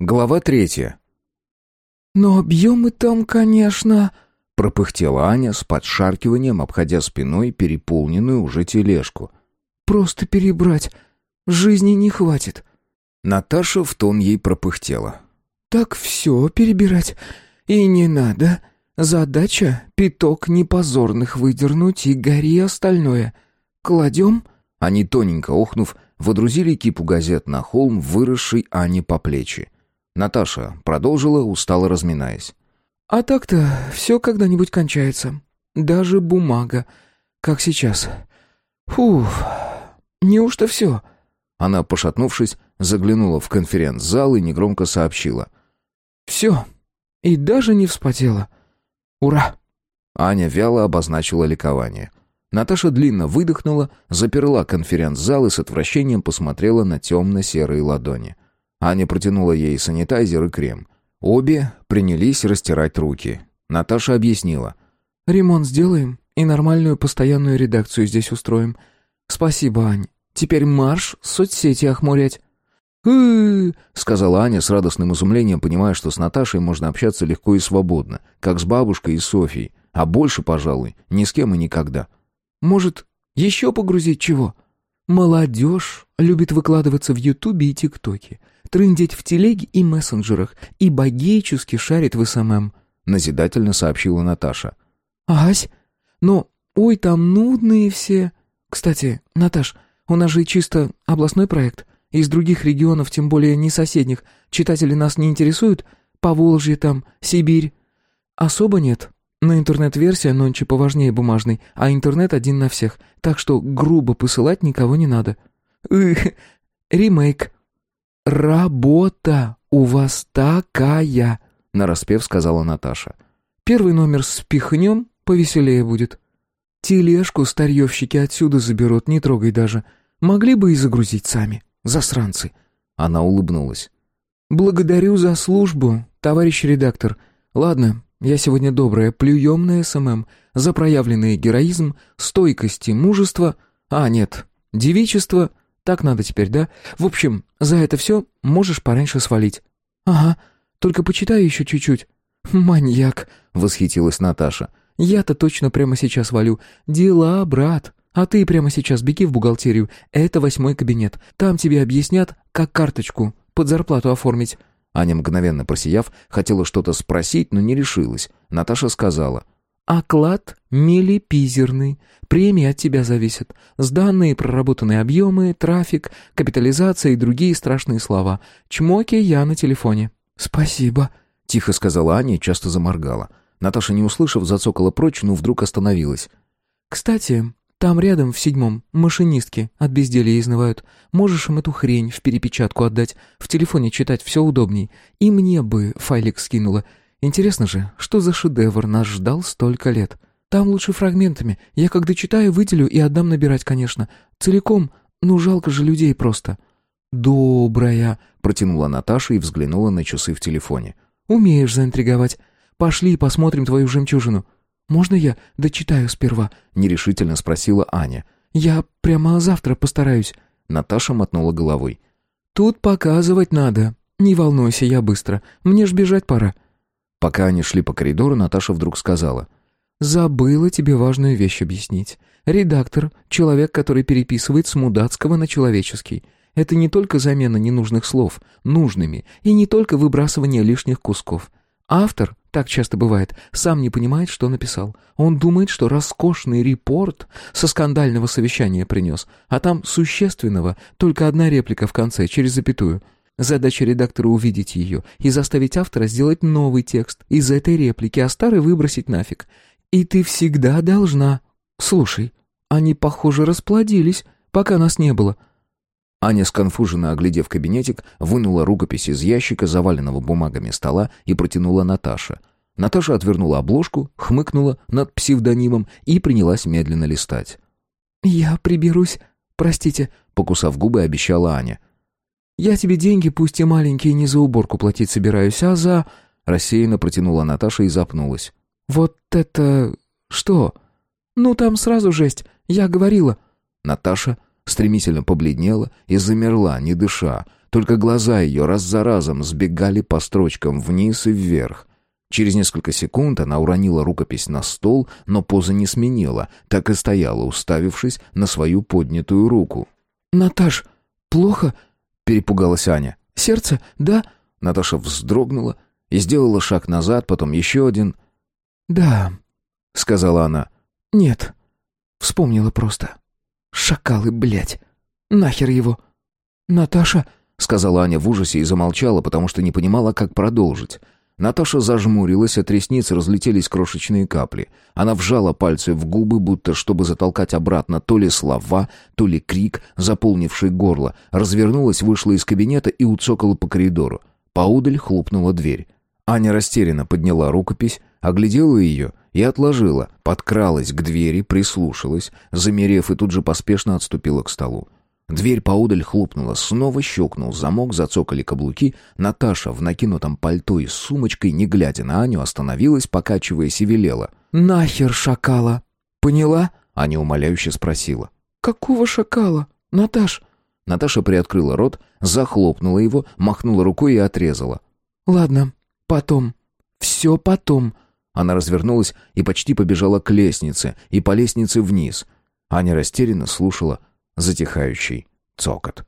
Глава третья. «Но объемы там, конечно...» — пропыхтела Аня с подшаркиванием, обходя спиной переполненную уже тележку. «Просто перебрать. Жизни не хватит». Наташа в тон ей пропыхтела. «Так все перебирать. И не надо. Задача — пяток непозорных выдернуть и гори остальное. Кладем?» Они, тоненько охнув, водрузили кипу газет на холм, выросший Ане по плечи. Наташа продолжила, устало разминаясь. «А так-то все когда-нибудь кончается. Даже бумага. Как сейчас. Фух, неужто все?» Она, пошатнувшись, заглянула в конференц-зал и негромко сообщила. «Все. И даже не вспотела. Ура!» Аня вяло обозначила ликование. Наташа длинно выдохнула, заперла конференц-зал и с отвращением посмотрела на темно-серые ладони. Аня протянула ей санитайзер и крем. Обе принялись растирать руки. Наташа объяснила. «Ремонт сделаем и нормальную постоянную редакцию здесь устроим. Спасибо, Ань. Теперь марш соцсети охмурять». «Э-э-э», сказала Аня с радостным изумлением, понимая, что с Наташей можно общаться легко и свободно, как с бабушкой и Софией, а больше, пожалуй, ни с кем и никогда. «Может, еще погрузить чего?» «Молодежь любит выкладываться в Ютубе и ТикТоке, трындеть в телеге и мессенджерах и богически шарит в СММ», назидательно сообщила Наташа. «Ась, но, ой, там нудные все. Кстати, Наташ, у нас же чисто областной проект. Из других регионов, тем более не соседних, читатели нас не интересуют? Поволжье там, Сибирь?» «Особо нет. Но интернет-версия нонче поважнее бумажной, а интернет один на всех, так что грубо посылать никого не надо». «Эх, ремейк». «Работа у вас такая», — нараспев сказала Наташа. «Первый номер спихнем, повеселее будет. Тележку старьевщики отсюда заберут, не трогай даже. Могли бы и загрузить сами, засранцы». Она улыбнулась. «Благодарю за службу, товарищ редактор. Ладно, я сегодня добрая, плюем на СММ, за проявленный героизм, стойкость и мужество... А, нет, девичество... Так надо теперь, да? В общем, за это все можешь пораньше свалить». «Ага, только почитай еще чуть-чуть». «Маньяк», — восхитилась Наташа. «Я-то точно прямо сейчас валю. Дела, брат. А ты прямо сейчас беги в бухгалтерию. Это восьмой кабинет. Там тебе объяснят, как карточку под зарплату оформить. Аня, мгновенно просияв, хотела что-то спросить, но не решилась. Наташа сказала. «Оклад милипизерный. Премии от тебя зависят. Сданные проработанные объемы, трафик, капитализация и другие страшные слова. Чмоки я на телефоне». «Спасибо», — тихо сказала Аня и часто заморгала. Наташа, не услышав, зацокала прочь, но вдруг остановилась. «Кстати, там рядом, в седьмом, машинистки от безделья изнывают. Можешь им эту хрень в перепечатку отдать. В телефоне читать все удобней. И мне бы файлик скинула. Интересно же, что за шедевр нас ждал столько лет? Там лучше фрагментами. Я когда читаю, выделю и отдам набирать, конечно. Целиком. Ну, жалко же людей просто. «Добрая», — протянула Наташа и взглянула на часы в телефоне. «Умеешь заинтриговать. Пошли посмотрим твою жемчужину». «Можно я дочитаю сперва?» — нерешительно спросила Аня. «Я прямо завтра постараюсь». Наташа мотнула головой. «Тут показывать надо. Не волнуйся, я быстро. Мне ж бежать пора». Пока они шли по коридору, Наташа вдруг сказала. «Забыла тебе важную вещь объяснить. Редактор — человек, который переписывает с мудацкого на человеческий. Это не только замена ненужных слов нужными, и не только выбрасывание лишних кусков. Автор так часто бывает. Сам не понимает, что написал. Он думает, что роскошный репорт со скандального совещания принес, а там существенного только одна реплика в конце, через запятую. Задача редактора увидеть ее и заставить автора сделать новый текст из этой реплики, а старый выбросить нафиг. И ты всегда должна... Слушай, они, похоже, расплодились, пока нас не было. Аня, сконфуженно оглядев кабинетик, вынула рукопись из ящика, заваленного бумагами стола, и протянула Наташе. Наташа отвернула обложку, хмыкнула над псевдонимом и принялась медленно листать. «Я приберусь, простите», — покусав губы, обещала Аня. «Я тебе деньги, пусть и маленькие, не за уборку платить собираюсь, а за...» Рассеянно протянула Наташа и запнулась. «Вот это... что? Ну, там сразу жесть, я говорила». Наташа стремительно побледнела и замерла, не дыша, только глаза ее раз за разом сбегали по строчкам вниз и вверх. Через несколько секунд она уронила рукопись на стол, но поза не сменила, так и стояла, уставившись на свою поднятую руку. «Наташ, плохо?» — перепугалась Аня. «Сердце, да?» Наташа вздрогнула и сделала шаг назад, потом еще один. «Да», — сказала она. «Нет, вспомнила просто. Шакалы, блядь. Нахер его». «Наташа», — сказала Аня в ужасе и замолчала, потому что не понимала, как продолжить. Наташа зажмурилась, от ресниц разлетелись крошечные капли. Она вжала пальцы в губы, будто чтобы затолкать обратно то ли слова, то ли крик, заполнивший горло. Развернулась, вышла из кабинета и уцокала по коридору. Поудаль хлопнула дверь. Аня растерянно подняла рукопись, оглядела ее и отложила, подкралась к двери, прислушалась, замерев и тут же поспешно отступила к столу. Дверь поодаль хлопнула, снова щелкнул замок, зацокали каблуки. Наташа в накинутом пальто и с сумочкой, не глядя на Аню, остановилась, покачиваясь и велела. «Нахер шакала! Поняла?» Аня умоляюще спросила. «Какого шакала, Наташ?» Наташа приоткрыла рот, захлопнула его, махнула рукой и отрезала. «Ладно, потом. Все потом». Она развернулась и почти побежала к лестнице, и по лестнице вниз. Аня растерянно слушала, затихающий цокот.